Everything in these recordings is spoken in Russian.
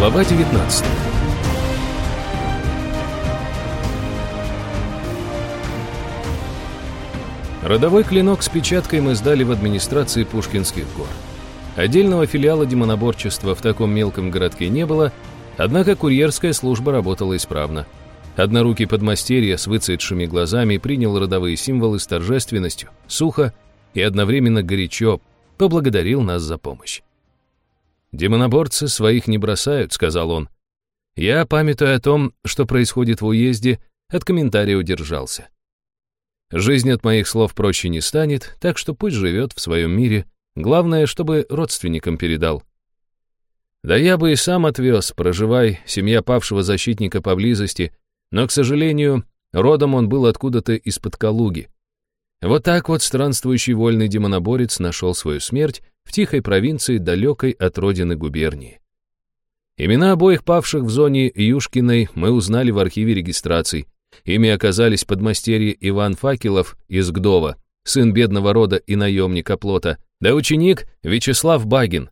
Глава 19 Родовой клинок с печаткой мы сдали в администрации Пушкинских гор. Отдельного филиала демоноборчества в таком мелком городке не было, однако курьерская служба работала исправно. Однорукий подмастерье с выцветшими глазами принял родовые символы с торжественностью, сухо и одновременно горячо поблагодарил нас за помощь. «Демоноборцы своих не бросают», — сказал он. Я, памятуя о том, что происходит в уезде, от комментария удержался. Жизнь от моих слов проще не станет, так что пусть живет в своем мире. Главное, чтобы родственникам передал. Да я бы и сам отвез, проживай, семья павшего защитника поблизости, но, к сожалению, родом он был откуда-то из-под Калуги. Вот так вот странствующий вольный демоноборец нашел свою смерть в тихой провинции, далекой от родины губернии. Имена обоих павших в зоне Юшкиной мы узнали в архиве регистраций. Ими оказались подмастерье Иван Факелов из Гдова, сын бедного рода и наемник оплота, да ученик Вячеслав Багин.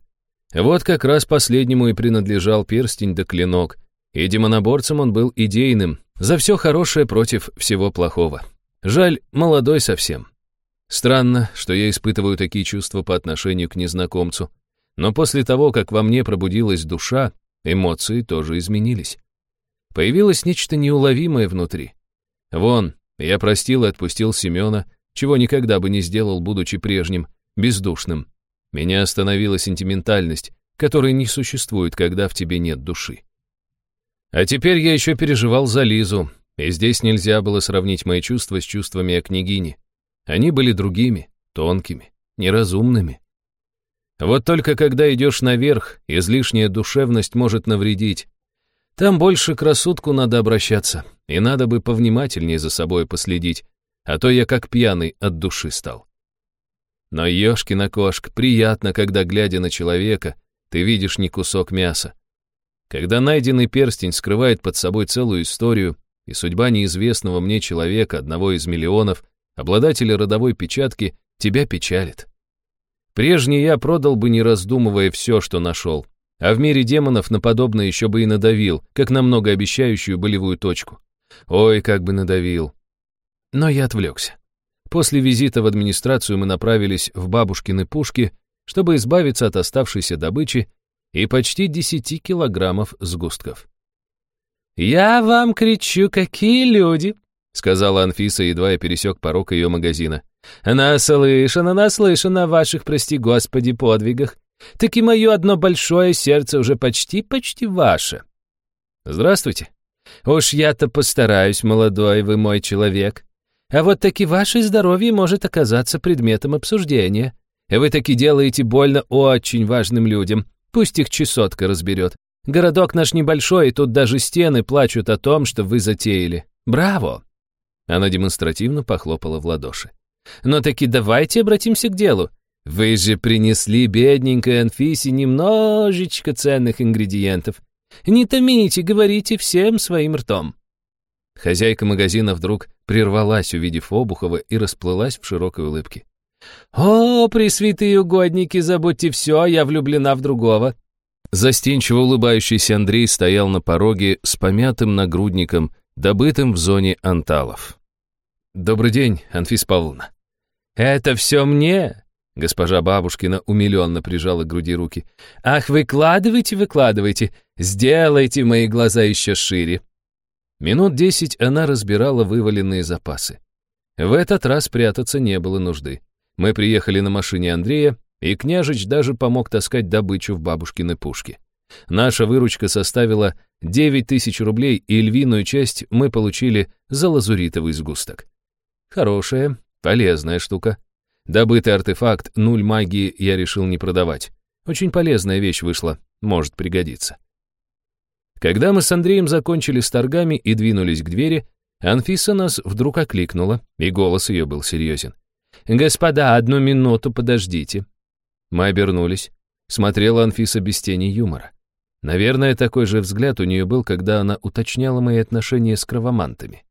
Вот как раз последнему и принадлежал перстень да клинок, и демоноборцем он был идейным, за все хорошее против всего плохого. Жаль, молодой совсем. Странно, что я испытываю такие чувства по отношению к незнакомцу. Но после того, как во мне пробудилась душа, эмоции тоже изменились. Появилось нечто неуловимое внутри. Вон, я простил и отпустил Семена, чего никогда бы не сделал, будучи прежним, бездушным. Меня остановила сентиментальность, которой не существует, когда в тебе нет души. А теперь я еще переживал за Лизу, и здесь нельзя было сравнить мои чувства с чувствами о княгине. Они были другими, тонкими, неразумными. Вот только когда идешь наверх, излишняя душевность может навредить. Там больше к рассудку надо обращаться, и надо бы повнимательнее за собой последить, а то я как пьяный от души стал. Но ёшкина кошка, приятно, когда, глядя на человека, ты видишь не кусок мяса. Когда найденный перстень скрывает под собой целую историю, и судьба неизвестного мне человека, одного из миллионов, обладателя родовой печатки, тебя печалит. Прежний я продал бы, не раздумывая, все, что нашел. А в мире демонов на подобное еще бы и надавил, как на многообещающую болевую точку. Ой, как бы надавил. Но я отвлекся. После визита в администрацию мы направились в бабушкины пушки, чтобы избавиться от оставшейся добычи и почти 10 килограммов сгустков. «Я вам кричу, какие люди!» — сказала Анфиса, едва я пересек порог ее магазина. «Наслышана, наслышана о ваших, прости господи, подвигах. Так и мое одно большое сердце уже почти-почти ваше». «Здравствуйте». «Уж я-то постараюсь, молодой вы мой человек. А вот таки ваше здоровье может оказаться предметом обсуждения. Вы таки делаете больно очень важным людям. Пусть их чесотка разберет. Городок наш небольшой, и тут даже стены плачут о том, что вы затеяли. Браво!» Она демонстративно похлопала в ладоши. «Но таки давайте обратимся к делу. Вы же принесли бедненькой Анфисе немножечко ценных ингредиентов. Не томите, говорите всем своим ртом». Хозяйка магазина вдруг прервалась, увидев Обухова, и расплылась в широкой улыбке. «О, пресвятые угодники, забудьте все, я влюблена в другого». Застенчиво улыбающийся Андрей стоял на пороге с помятым нагрудником, добытым в зоне анталов. «Добрый день, Анфис Павловна». «Это все мне?» Госпожа Бабушкина умиленно прижала к груди руки. «Ах, выкладывайте, выкладывайте, сделайте мои глаза еще шире». Минут десять она разбирала вываленные запасы. В этот раз прятаться не было нужды. Мы приехали на машине Андрея, и княжич даже помог таскать добычу в бабушкины пушки. Наша выручка составила 9 тысяч рублей, и львиную часть мы получили за лазуритовый сгусток. Хорошая, полезная штука. Добытый артефакт нуль магии я решил не продавать. Очень полезная вещь вышла, может пригодиться. Когда мы с Андреем закончили с торгами и двинулись к двери, Анфиса нас вдруг окликнула, и голос ее был серьезен. «Господа, одну минуту подождите». Мы обернулись. Смотрела Анфиса без тени юмора. Наверное, такой же взгляд у нее был, когда она уточняла мои отношения с кровомантами.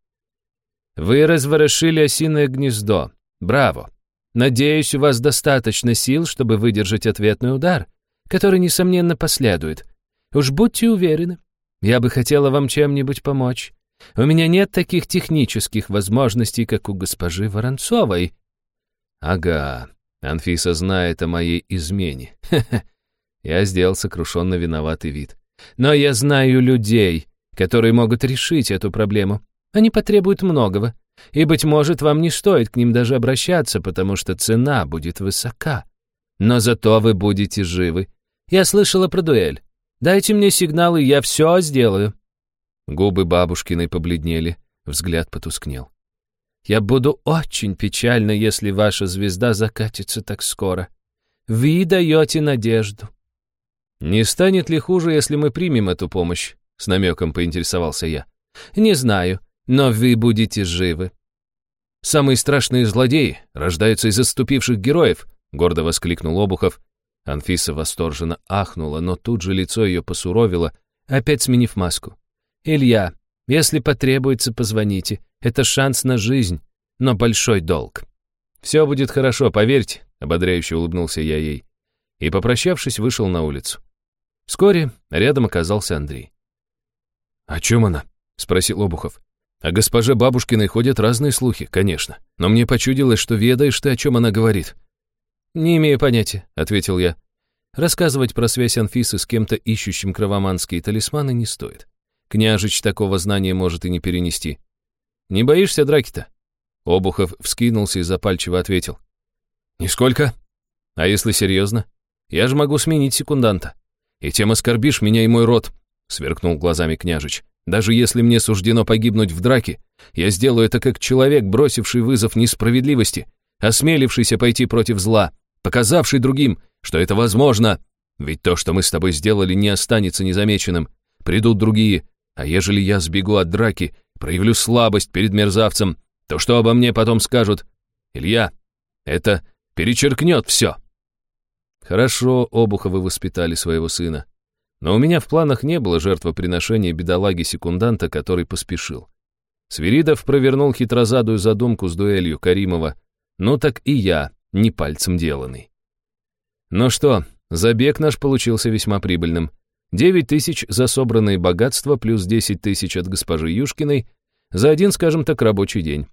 Вы разворошили осиное гнездо. Браво. Надеюсь, у вас достаточно сил, чтобы выдержать ответный удар, который, несомненно, последует. Уж будьте уверены, я бы хотела вам чем-нибудь помочь. У меня нет таких технических возможностей, как у госпожи Воронцовой». «Ага, Анфиса знает о моей измене. Я сделал сокрушенно виноватый вид. «Но я знаю людей, которые могут решить эту проблему. Они потребуют многого. И, быть может, вам не стоит к ним даже обращаться, потому что цена будет высока. Но зато вы будете живы. Я слышала про дуэль. Дайте мне сигнал, и я все сделаю». Губы бабушкиной побледнели, взгляд потускнел. «Я буду очень печальна, если ваша звезда закатится так скоро. Вы даете надежду». «Не станет ли хуже, если мы примем эту помощь?» — с намеком поинтересовался я. «Не знаю, но вы будете живы». «Самые страшные злодеи рождаются из отступивших героев», — гордо воскликнул Обухов. Анфиса восторженно ахнула, но тут же лицо ее посуровило, опять сменив маску. «Илья, если потребуется, позвоните. Это шанс на жизнь, но большой долг». «Все будет хорошо, поверьте», — ободряюще улыбнулся я ей. И, попрощавшись, вышел на улицу. Вскоре рядом оказался Андрей. «О чем она?» — спросил Обухов. О госпоже Бабушкиной ходят разные слухи, конечно, но мне почудилось, что ведаешь ты, о чем она говорит. «Не имею понятия», — ответил я. Рассказывать про связь Анфисы с кем-то ищущим кровоманские талисманы не стоит. Княжич такого знания может и не перенести. «Не боишься драки-то?» Обухов вскинулся и запальчиво ответил. «Нисколько. А если серьезно? Я же могу сменить секунданта. И тем оскорбишь меня и мой род», — сверкнул глазами княжич. Даже если мне суждено погибнуть в драке, я сделаю это как человек, бросивший вызов несправедливости, осмелившийся пойти против зла, показавший другим, что это возможно. Ведь то, что мы с тобой сделали, не останется незамеченным. Придут другие, а ежели я сбегу от драки, проявлю слабость перед мерзавцем, то что обо мне потом скажут? Илья, это перечеркнет все. Хорошо Обуховы воспитали своего сына. Но у меня в планах не было жертвоприношения бедолаги-секунданта, который поспешил. Свиридов провернул хитрозадую задумку с дуэлью Каримова, ну так и я, не пальцем деланный. Ну что, забег наш получился весьма прибыльным. Девять тысяч за собранные богатства плюс десять тысяч от госпожи Юшкиной за один, скажем так, рабочий день.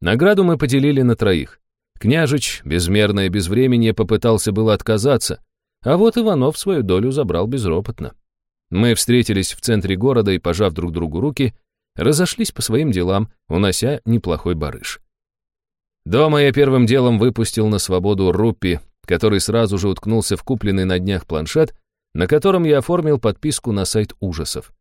Награду мы поделили на троих. Княжич, безмерное безвременье, попытался было отказаться, а вот Иванов свою долю забрал безропотно. Мы встретились в центре города и, пожав друг другу руки, разошлись по своим делам, унося неплохой барыш. Дома я первым делом выпустил на свободу Руппи, который сразу же уткнулся в купленный на днях планшет, на котором я оформил подписку на сайт ужасов.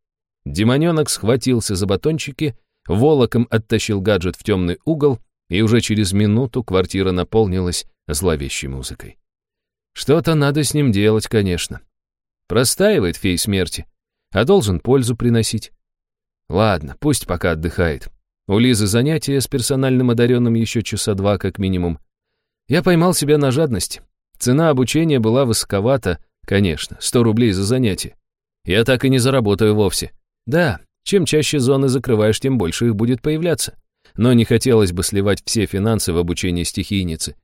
Демоненок схватился за батончики, волоком оттащил гаджет в темный угол, и уже через минуту квартира наполнилась зловещей музыкой. Что-то надо с ним делать, конечно. Простаивает фей смерти, а должен пользу приносить. Ладно, пусть пока отдыхает. У Лизы занятия с персональным одаренным еще часа два как минимум. Я поймал себя на жадности. Цена обучения была высоковата, конечно, 100 рублей за занятие. Я так и не заработаю вовсе. Да, чем чаще зоны закрываешь, тем больше их будет появляться. Но не хотелось бы сливать все финансы в обучение стихийницы.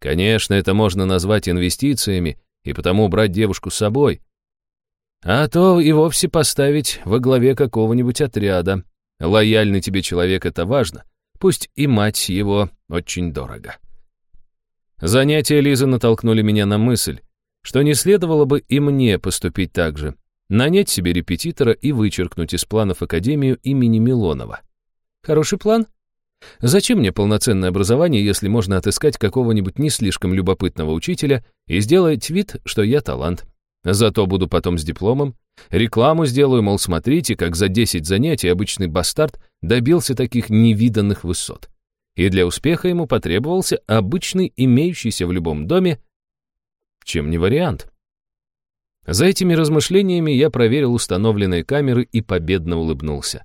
Конечно, это можно назвать инвестициями, и потому брать девушку с собой. А то и вовсе поставить во главе какого-нибудь отряда. Лояльный тебе человек — это важно, пусть и мать его очень дорого. Занятия Лизы натолкнули меня на мысль, что не следовало бы и мне поступить так же, нанять себе репетитора и вычеркнуть из планов Академию имени Милонова. Хороший план? Зачем мне полноценное образование, если можно отыскать какого-нибудь не слишком любопытного учителя и сделать вид, что я талант? Зато буду потом с дипломом. Рекламу сделаю, мол, смотрите, как за 10 занятий обычный бастард добился таких невиданных высот. И для успеха ему потребовался обычный, имеющийся в любом доме, чем не вариант. За этими размышлениями я проверил установленные камеры и победно улыбнулся.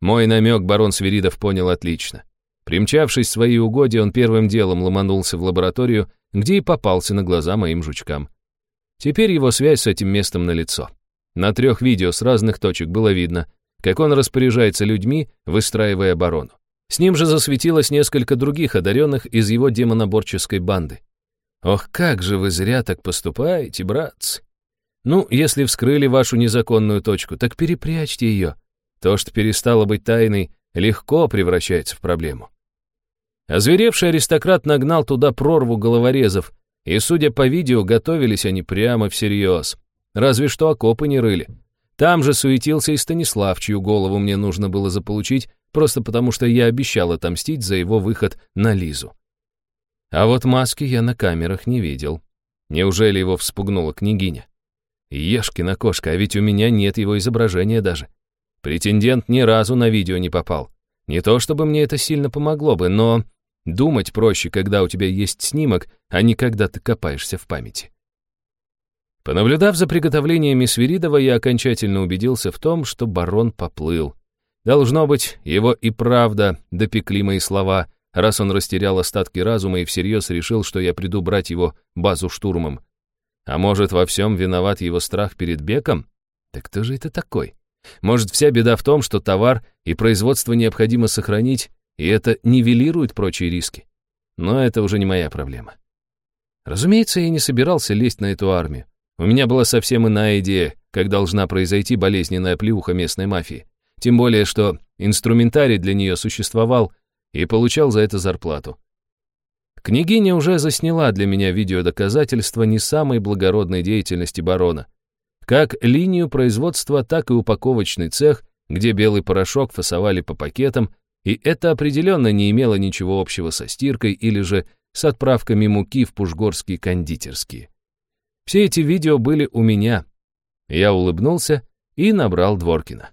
Мой намек барон Свиридов понял отлично. Примчавшись в свои угодья, он первым делом ломанулся в лабораторию, где и попался на глаза моим жучкам. Теперь его связь с этим местом налицо. На трех видео с разных точек было видно, как он распоряжается людьми, выстраивая оборону. С ним же засветилось несколько других одаренных из его демоноборческой банды. «Ох, как же вы зря так поступаете, братцы! Ну, если вскрыли вашу незаконную точку, так перепрячьте ее. То, что перестало быть тайной, легко превращается в проблему. Озверевший аристократ нагнал туда прорву головорезов, и, судя по видео, готовились они прямо всерьез. Разве что окопы не рыли. Там же суетился и Станислав, чью голову мне нужно было заполучить, просто потому что я обещал отомстить за его выход на Лизу. А вот маски я на камерах не видел. Неужели его вспугнула княгиня? Ешкина кошка, а ведь у меня нет его изображения даже. Претендент ни разу на видео не попал. Не то чтобы мне это сильно помогло бы, но думать проще, когда у тебя есть снимок, а не когда ты копаешься в памяти. Понаблюдав за приготовлениями Свиридова, я окончательно убедился в том, что барон поплыл. Должно быть, его и правда допекли мои слова, раз он растерял остатки разума и всерьез решил, что я приду брать его базу штурмом. А может, во всем виноват его страх перед Беком? Так кто же это такой? Может, вся беда в том, что товар и производство необходимо сохранить, и это нивелирует прочие риски? Но это уже не моя проблема. Разумеется, я не собирался лезть на эту армию. У меня была совсем иная идея, как должна произойти болезненная плюха местной мафии. Тем более, что инструментарий для нее существовал и получал за это зарплату. Княгиня уже засняла для меня видеодоказательства не самой благородной деятельности барона. Как линию производства, так и упаковочный цех, где белый порошок фасовали по пакетам, и это определенно не имело ничего общего со стиркой или же с отправками муки в пушгорские кондитерские. Все эти видео были у меня. Я улыбнулся и набрал Дворкина.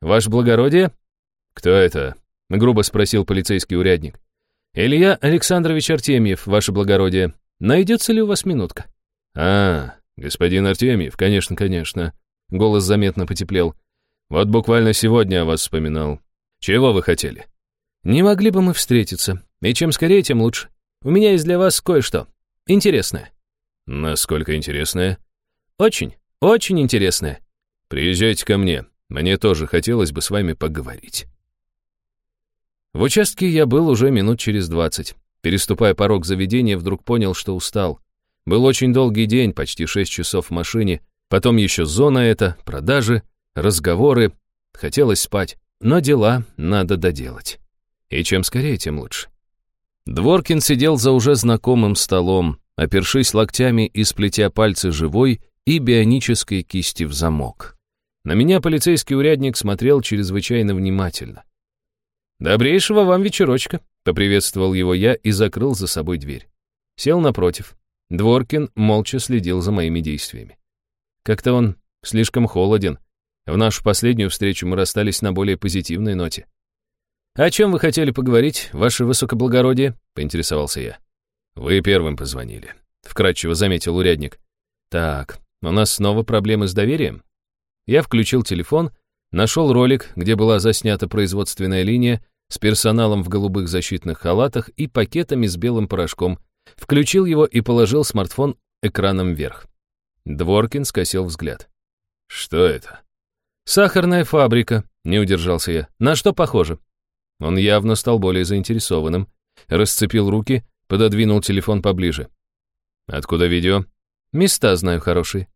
«Ваше благородие?» «Кто это?» — грубо спросил полицейский урядник. «Илья Александрович Артемьев, ваше благородие. Найдется ли у вас минутка?» «А, господин Артемьев, конечно, конечно». Голос заметно потеплел. «Вот буквально сегодня о вас вспоминал. Чего вы хотели?» «Не могли бы мы встретиться. И чем скорее, тем лучше. У меня есть для вас кое-что. Интересное». «Насколько интересное?» «Очень, очень интересное». «Приезжайте ко мне. Мне тоже хотелось бы с вами поговорить». В участке я был уже минут через двадцать. Переступая порог заведения, вдруг понял, что устал. Был очень долгий день, почти шесть часов в машине, потом еще зона эта, продажи, разговоры. Хотелось спать, но дела надо доделать. И чем скорее, тем лучше. Дворкин сидел за уже знакомым столом, опершись локтями и сплетя пальцы живой и бионической кисти в замок. На меня полицейский урядник смотрел чрезвычайно внимательно. «Добрейшего вам вечерочка», — поприветствовал его я и закрыл за собой дверь. Сел напротив. Дворкин молча следил за моими действиями. Как-то он слишком холоден. В нашу последнюю встречу мы расстались на более позитивной ноте. «О чем вы хотели поговорить, ваше высокоблагородие?» — поинтересовался я. «Вы первым позвонили», — вкратчиво заметил урядник. «Так, у нас снова проблемы с доверием?» Я включил телефон, нашел ролик, где была заснята производственная линия, с персоналом в голубых защитных халатах и пакетами с белым порошком, включил его и положил смартфон экраном вверх. Дворкин скосил взгляд. «Что это?» «Сахарная фабрика», — не удержался я. «На что похоже?» Он явно стал более заинтересованным, расцепил руки, пододвинул телефон поближе. «Откуда видео?» «Места знаю хорошие.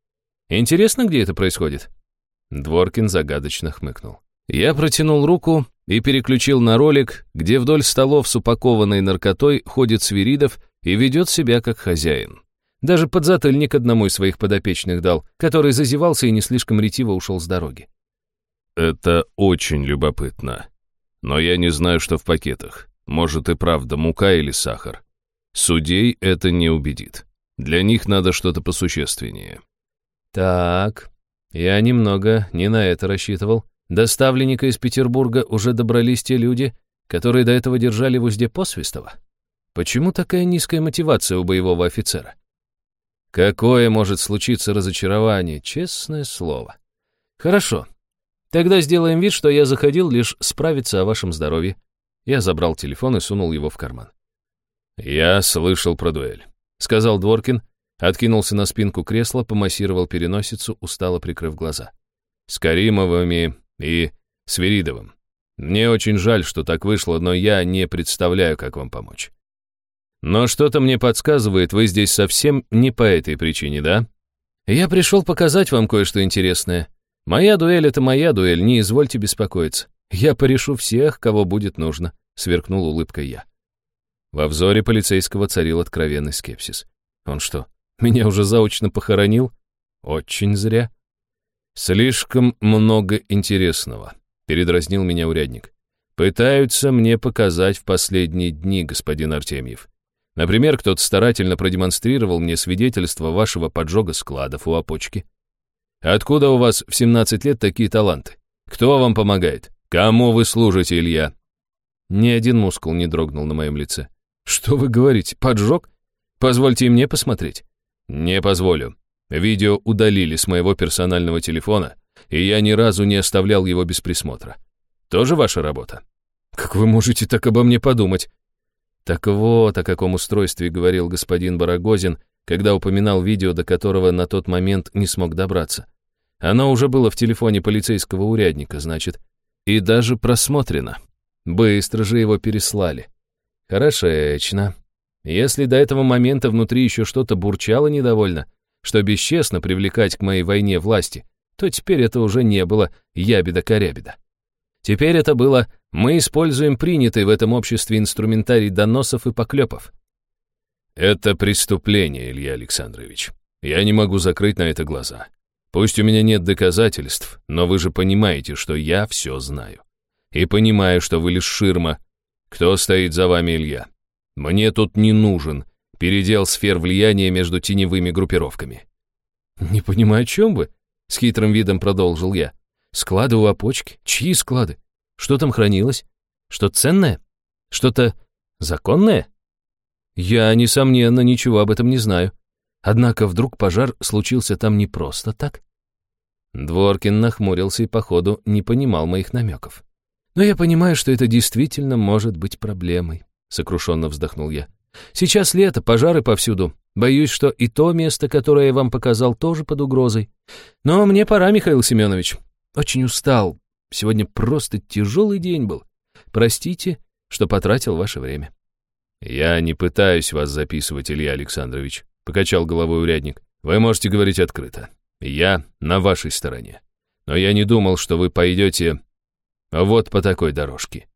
Интересно, где это происходит?» Дворкин загадочно хмыкнул. Я протянул руку и переключил на ролик, где вдоль столов с упакованной наркотой ходит Свиридов и ведет себя как хозяин. Даже подзатыльник одному из своих подопечных дал, который зазевался и не слишком ретиво ушел с дороги. «Это очень любопытно. Но я не знаю, что в пакетах. Может и правда мука или сахар. Судей это не убедит. Для них надо что-то посущественнее». «Так, я немного не на это рассчитывал. До ставленника из Петербурга уже добрались те люди, которые до этого держали в узде Посвистова. Почему такая низкая мотивация у боевого офицера? Какое может случиться разочарование, честное слово. Хорошо. Тогда сделаем вид, что я заходил лишь справиться о вашем здоровье. Я забрал телефон и сунул его в карман. «Я слышал про дуэль», — сказал Дворкин, откинулся на спинку кресла, помассировал переносицу, устало прикрыв глаза. «С Каримовыми и Свиридовым. Мне очень жаль, что так вышло, но я не представляю, как вам помочь. Но что-то мне подсказывает, вы здесь совсем не по этой причине, да? «Я пришел показать вам кое-что интересное. Моя дуэль — это моя дуэль, не извольте беспокоиться. Я порешу всех, кого будет нужно», — сверкнул улыбкой я. Во взоре полицейского царил откровенный скепсис. «Он что, меня уже заочно похоронил? Очень зря». «Слишком много интересного», — передразнил меня урядник. «Пытаются мне показать в последние дни, господин Артемьев. Например, кто-то старательно продемонстрировал мне свидетельство вашего поджога складов у опочки. Откуда у вас в 17 лет такие таланты? Кто вам помогает? Кому вы служите, Илья?» Ни один мускул не дрогнул на моем лице. «Что вы говорите? Поджог? Позвольте мне посмотреть». «Не позволю. Видео удалили с моего персонального телефона, и я ни разу не оставлял его без присмотра. Тоже ваша работа?» «Как вы можете так обо мне подумать?» Так вот, о каком устройстве говорил господин Барагозин, когда упоминал видео, до которого на тот момент не смог добраться. Оно уже было в телефоне полицейского урядника, значит, и даже просмотрено. Быстро же его переслали. Хорошечно. Если до этого момента внутри еще что-то бурчало недовольно, что бесчестно привлекать к моей войне власти, то теперь это уже не было ябеда-корябеда. Теперь это было «мы используем принятый в этом обществе инструментарий доносов и поклепов». Это преступление, Илья Александрович. Я не могу закрыть на это глаза. Пусть у меня нет доказательств, но вы же понимаете, что я все знаю. И понимаю, что вы лишь ширма. Кто стоит за вами, Илья? Мне тут не нужен передел сфер влияния между теневыми группировками. «Не понимаю, о чем вы?» — с хитрым видом продолжил я. Склады у опочки? Чьи склады? Что там хранилось? Что ценное? Что-то законное? Я, несомненно, ничего об этом не знаю. Однако вдруг пожар случился там не просто так. Дворкин нахмурился и, походу, не понимал моих намеков. «Но я понимаю, что это действительно может быть проблемой», — сокрушенно вздохнул я. «Сейчас лето, пожары повсюду. Боюсь, что и то место, которое я вам показал, тоже под угрозой. Но мне пора, Михаил Семенович. Очень устал. Сегодня просто тяжелый день был. Простите, что потратил ваше время». «Я не пытаюсь вас записывать, Илья Александрович», — покачал головой урядник. «Вы можете говорить открыто. Я на вашей стороне. Но я не думал, что вы пойдете вот по такой дорожке.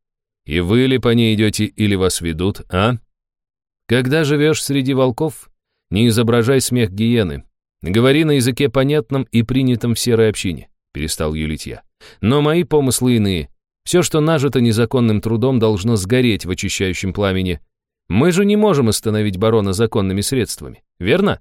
И вы ли по ней идете, или вас ведут, а? Когда живешь среди волков, не изображай смех гиены. Говори на языке понятном и принятом в серой общине. — перестал юлить я. «Но мои помыслы иные. Все, что нажито незаконным трудом, должно сгореть в очищающем пламени. Мы же не можем остановить барона законными средствами, верно?»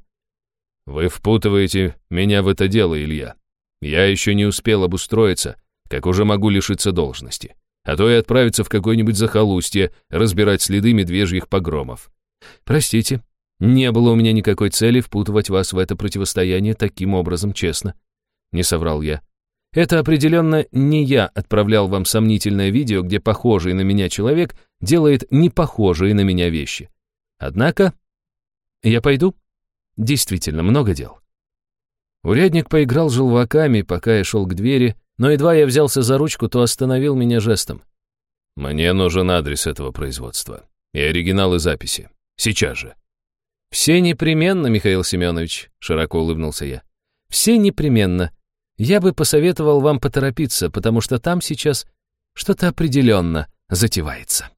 «Вы впутываете меня в это дело, Илья. Я еще не успел обустроиться, как уже могу лишиться должности. А то и отправиться в какое-нибудь захолустье, разбирать следы медвежьих погромов. Простите, не было у меня никакой цели впутывать вас в это противостояние таким образом, честно. Не соврал я. Это определенно не я отправлял вам сомнительное видео, где похожий на меня человек делает непохожие на меня вещи. Однако, я пойду. Действительно, много дел. Урядник поиграл желваками, пока я шел к двери, но едва я взялся за ручку, то остановил меня жестом. «Мне нужен адрес этого производства и оригиналы записи. Сейчас же». «Все непременно, Михаил Семенович», — широко улыбнулся я. «Все непременно. Я бы посоветовал вам поторопиться, потому что там сейчас что-то определенно затевается.